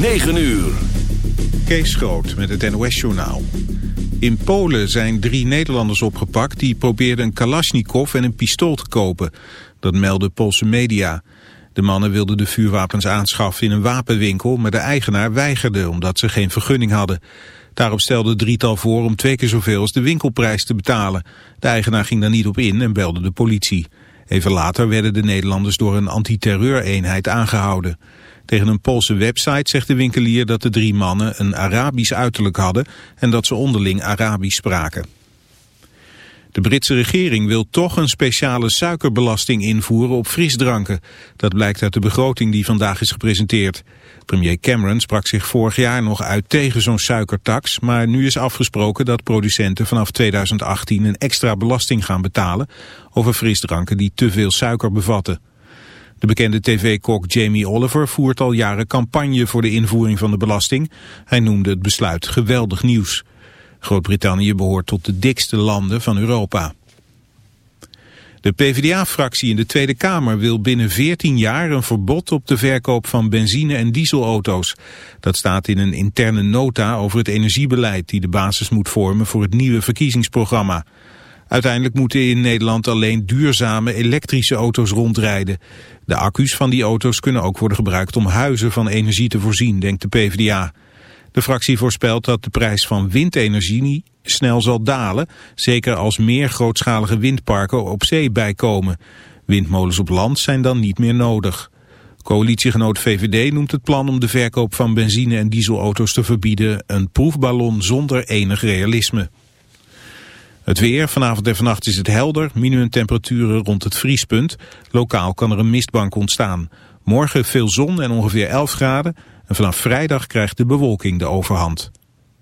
9 uur. Kees Groot met het NOS-journaal. In Polen zijn drie Nederlanders opgepakt die probeerden een kalasjnikov en een pistool te kopen. Dat melden Poolse media. De mannen wilden de vuurwapens aanschaffen in een wapenwinkel, maar de eigenaar weigerde omdat ze geen vergunning hadden. Daarop stelde drietal voor om twee keer zoveel als de winkelprijs te betalen. De eigenaar ging daar niet op in en belde de politie. Even later werden de Nederlanders door een antiterreureenheid aangehouden. Tegen een Poolse website zegt de winkelier dat de drie mannen een Arabisch uiterlijk hadden en dat ze onderling Arabisch spraken. De Britse regering wil toch een speciale suikerbelasting invoeren op frisdranken. Dat blijkt uit de begroting die vandaag is gepresenteerd. Premier Cameron sprak zich vorig jaar nog uit tegen zo'n suikertax, maar nu is afgesproken dat producenten vanaf 2018 een extra belasting gaan betalen over frisdranken die te veel suiker bevatten. De bekende tv-kok Jamie Oliver voert al jaren campagne voor de invoering van de belasting. Hij noemde het besluit geweldig nieuws. Groot-Brittannië behoort tot de dikste landen van Europa. De PvdA-fractie in de Tweede Kamer wil binnen 14 jaar een verbod op de verkoop van benzine- en dieselauto's. Dat staat in een interne nota over het energiebeleid die de basis moet vormen voor het nieuwe verkiezingsprogramma. Uiteindelijk moeten in Nederland alleen duurzame elektrische auto's rondrijden. De accu's van die auto's kunnen ook worden gebruikt om huizen van energie te voorzien, denkt de PvdA. De fractie voorspelt dat de prijs van windenergie snel zal dalen, zeker als meer grootschalige windparken op zee bijkomen. Windmolens op land zijn dan niet meer nodig. Coalitiegenoot VVD noemt het plan om de verkoop van benzine- en dieselauto's te verbieden een proefballon zonder enig realisme. Het weer, vanavond en vannacht is het helder, minimumtemperaturen rond het vriespunt. Lokaal kan er een mistbank ontstaan. Morgen veel zon en ongeveer 11 graden. En vanaf vrijdag krijgt de bewolking de overhand.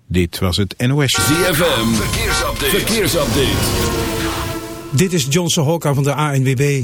Dit was het NOS. ZFM, verkeersupdate. verkeersupdate. Dit is Johnson Hokka van de ANWB.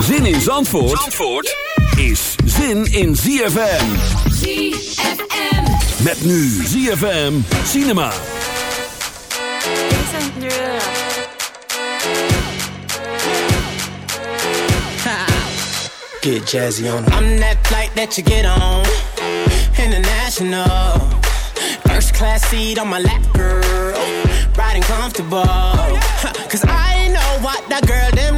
Zin in Zandvoort, Zandvoort is zin in ZFM. ZFM. Met nu ZFM Cinema. Get jazzy on. I'm that flight that you get on. International. First class seat on my lap, girl. Riding comfortable. Cause I know what that girl them need. New York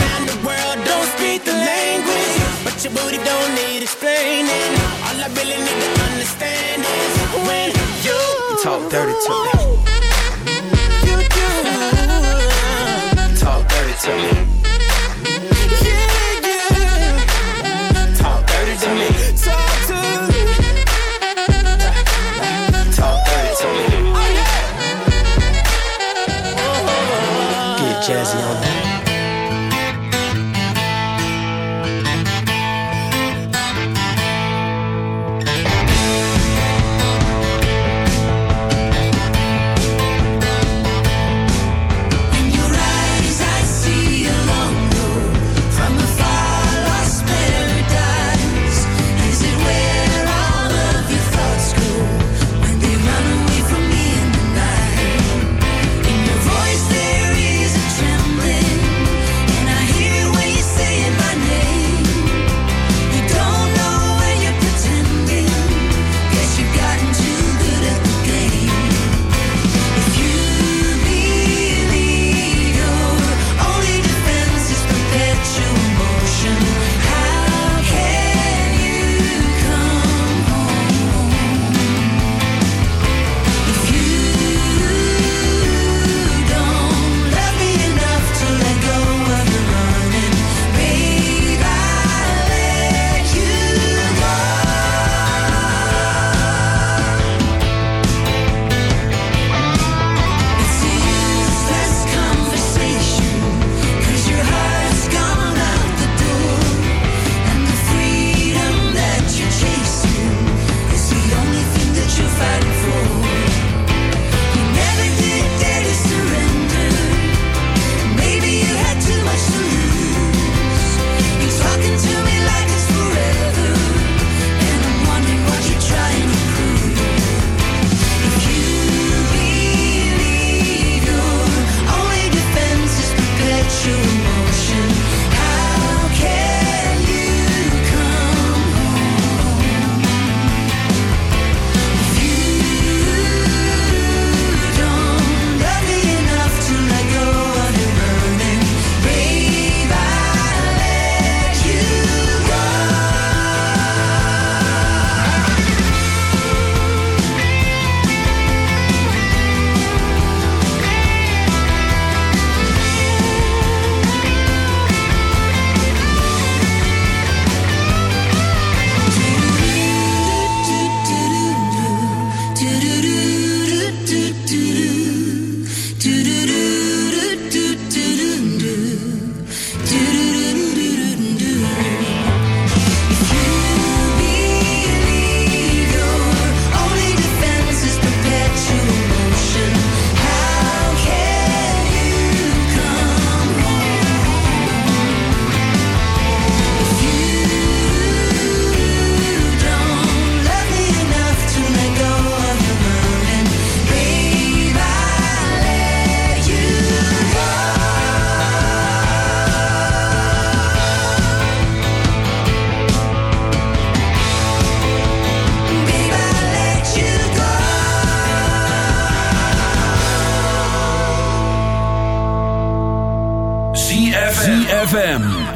dirty to me. You do. Talk dirty to me. Talk dirty to me. Talk to me. Talk dirty to me. Get jazzy on that.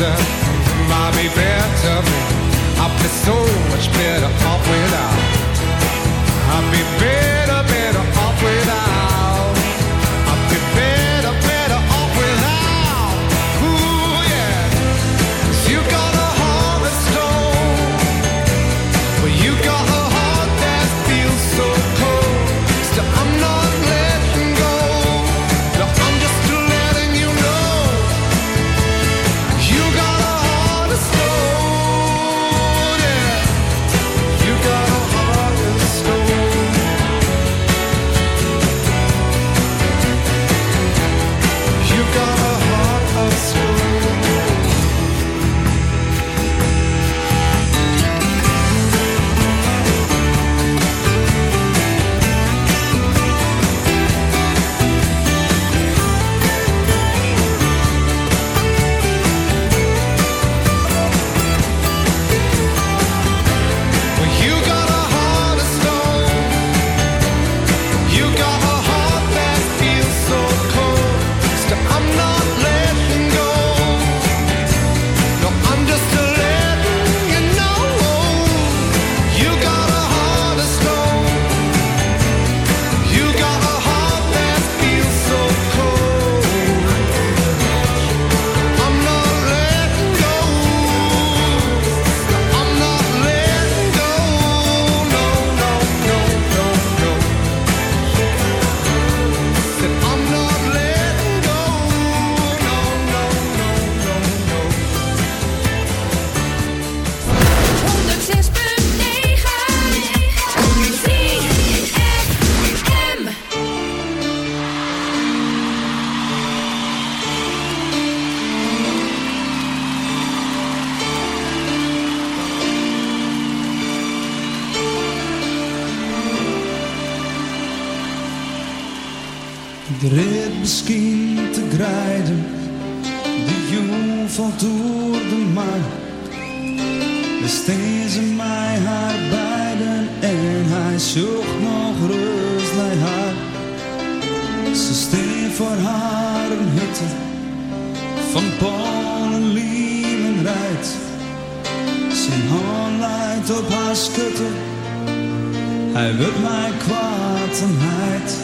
matin misschien te grijden. De jong valt door de maan. Besteed ze mij haar beiden en hij zocht nog rust bij haar. Ze steen voor haar een hutte van Polen, lieven rijdt. Zijn hand leidt op haar schutte, hij wil mij kwaad en heid.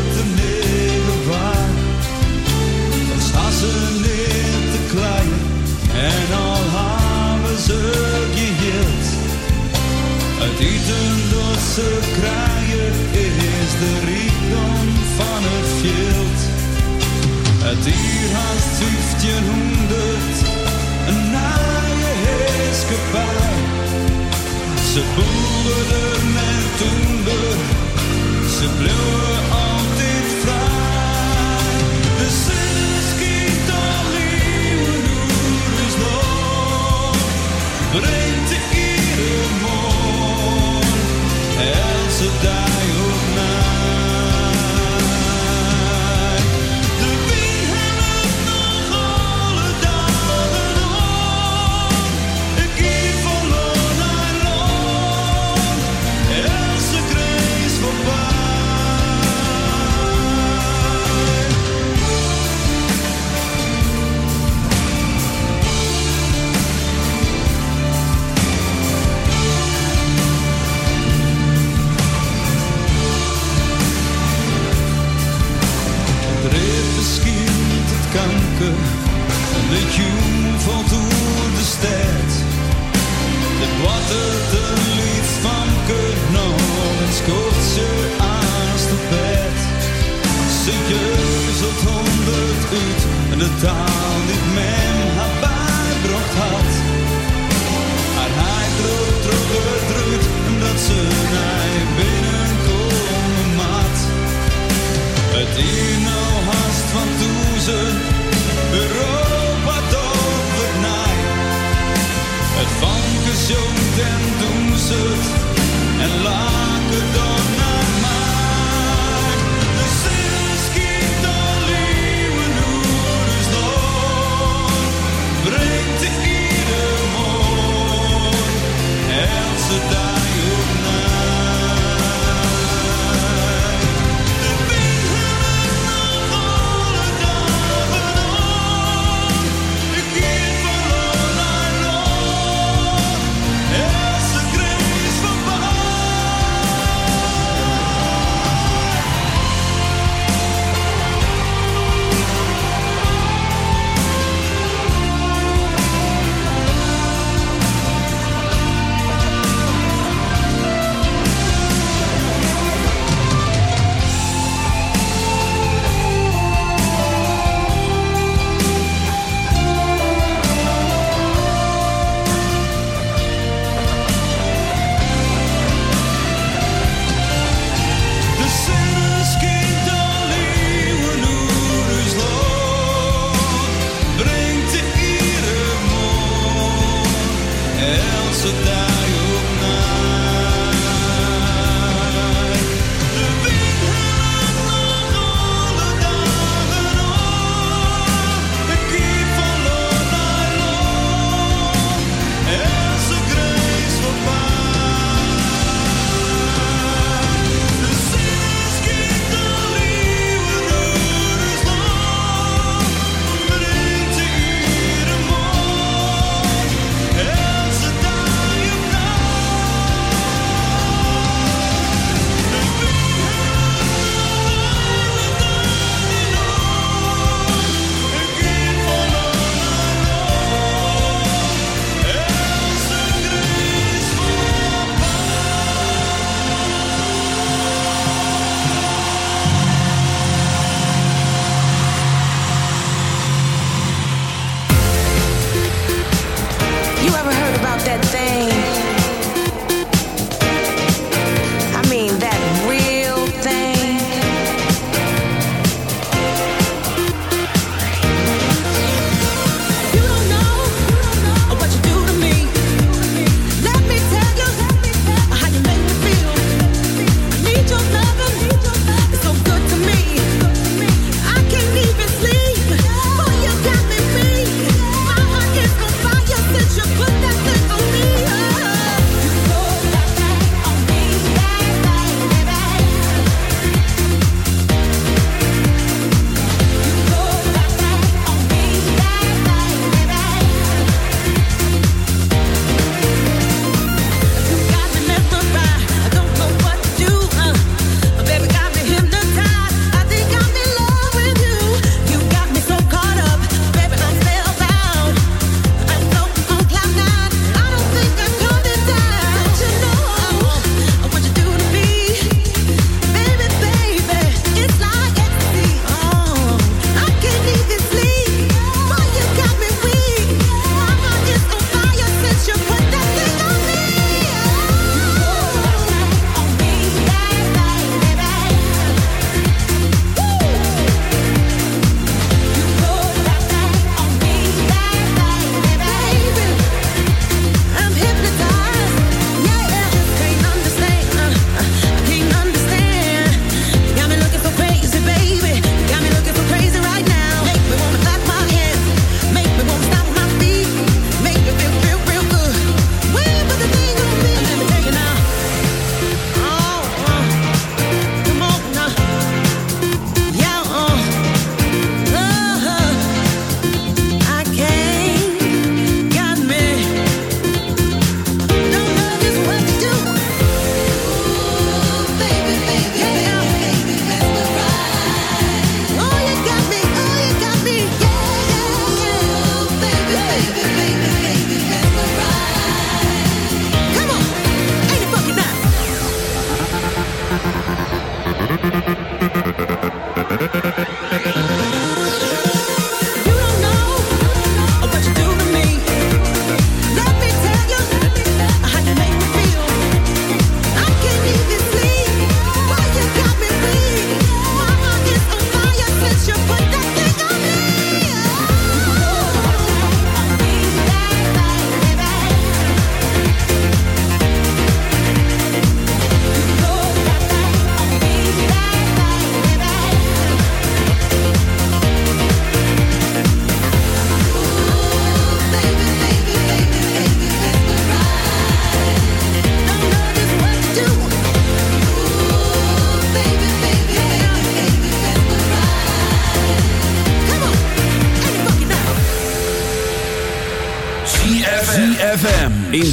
dansen in te. En al hebben ze geheeld. Het eten dat ze krijgen is de rijkdom van het veld. Het hier haast 1500, een is heerskepaar. Ze boeren en toender, ze bleven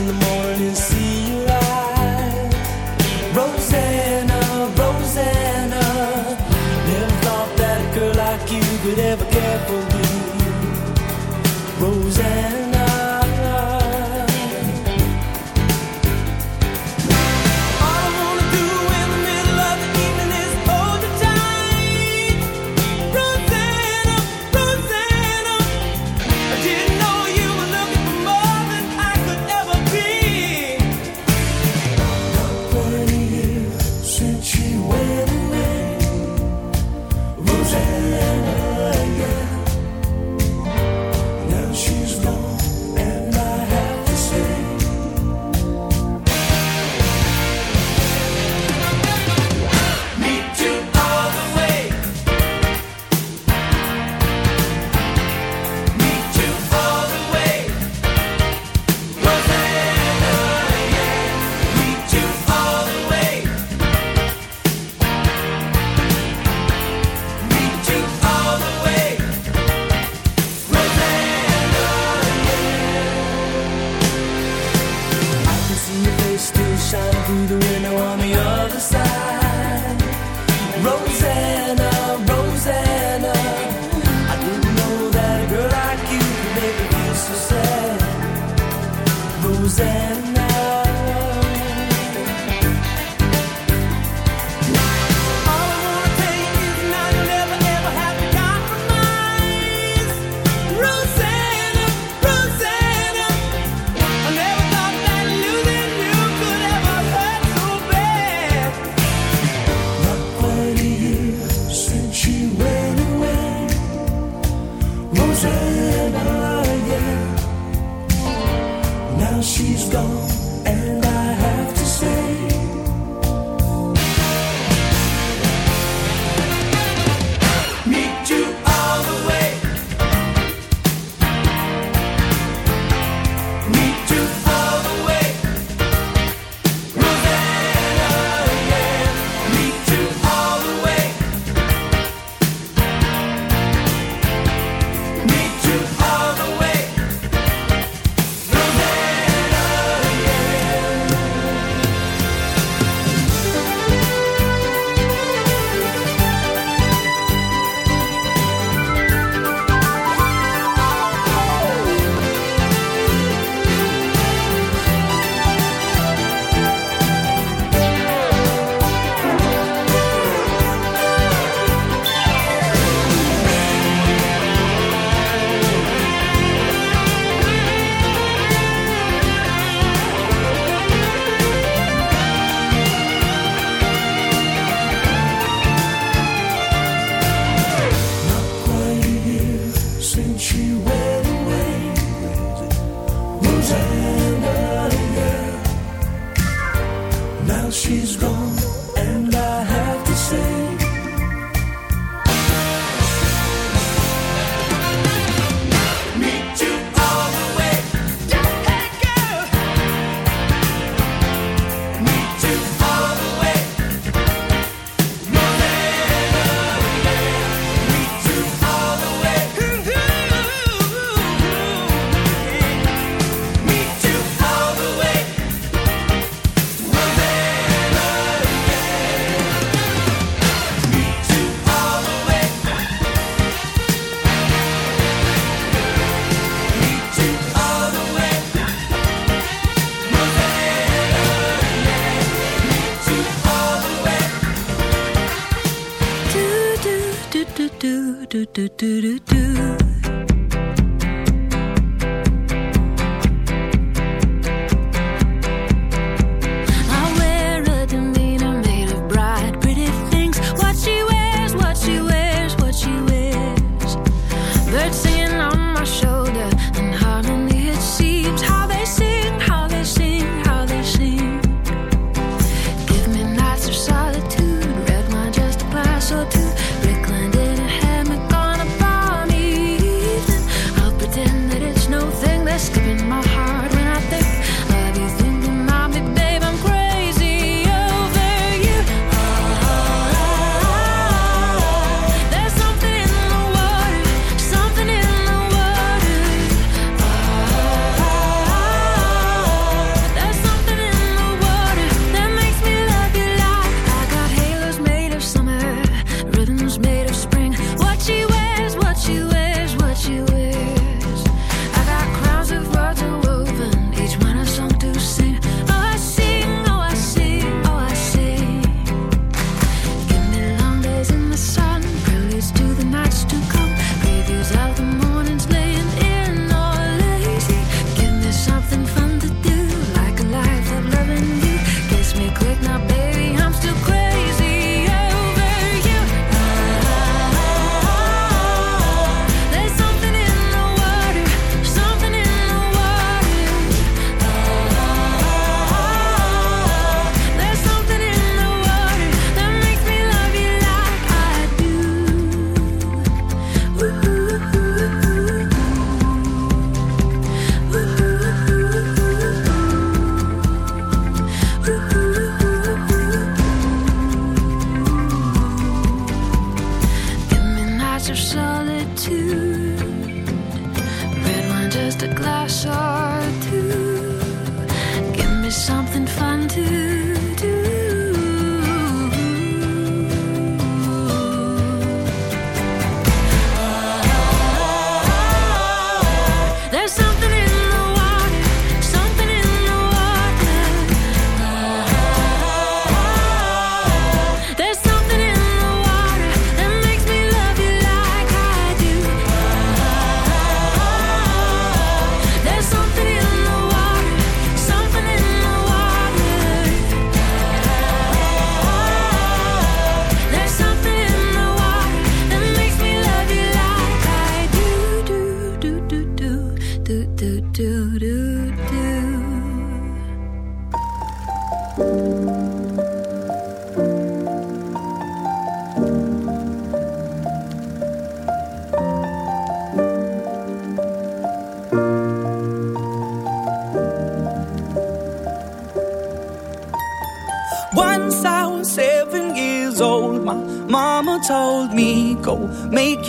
in the morning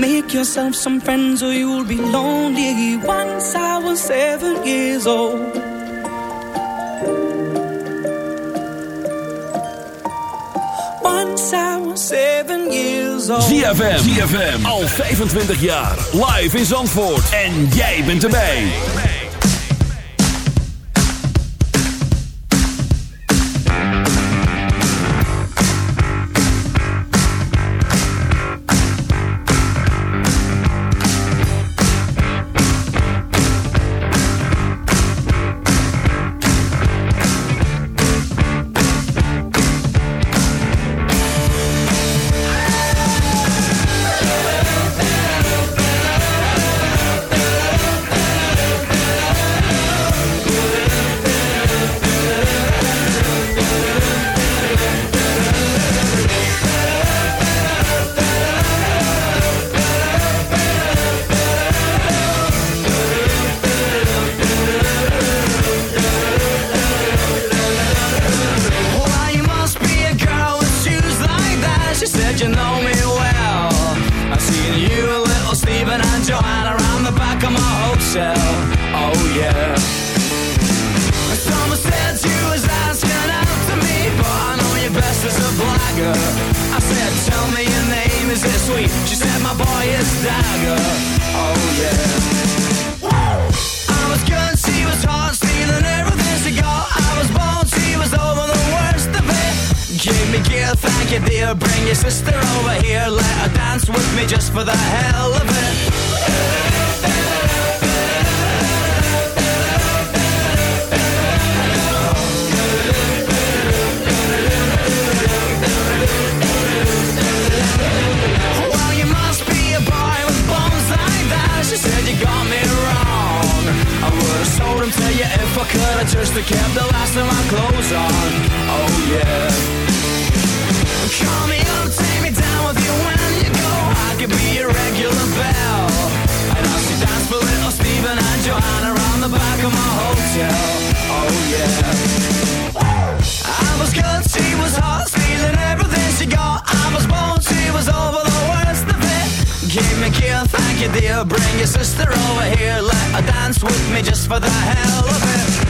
Make yourself some friends or you'll be lonely. Once I was seven years old. Once I seven ZFM, al 25 jaar. Live in Zandvoort. En jij bent erbij. They're over here like a dance with me just for the hell of it.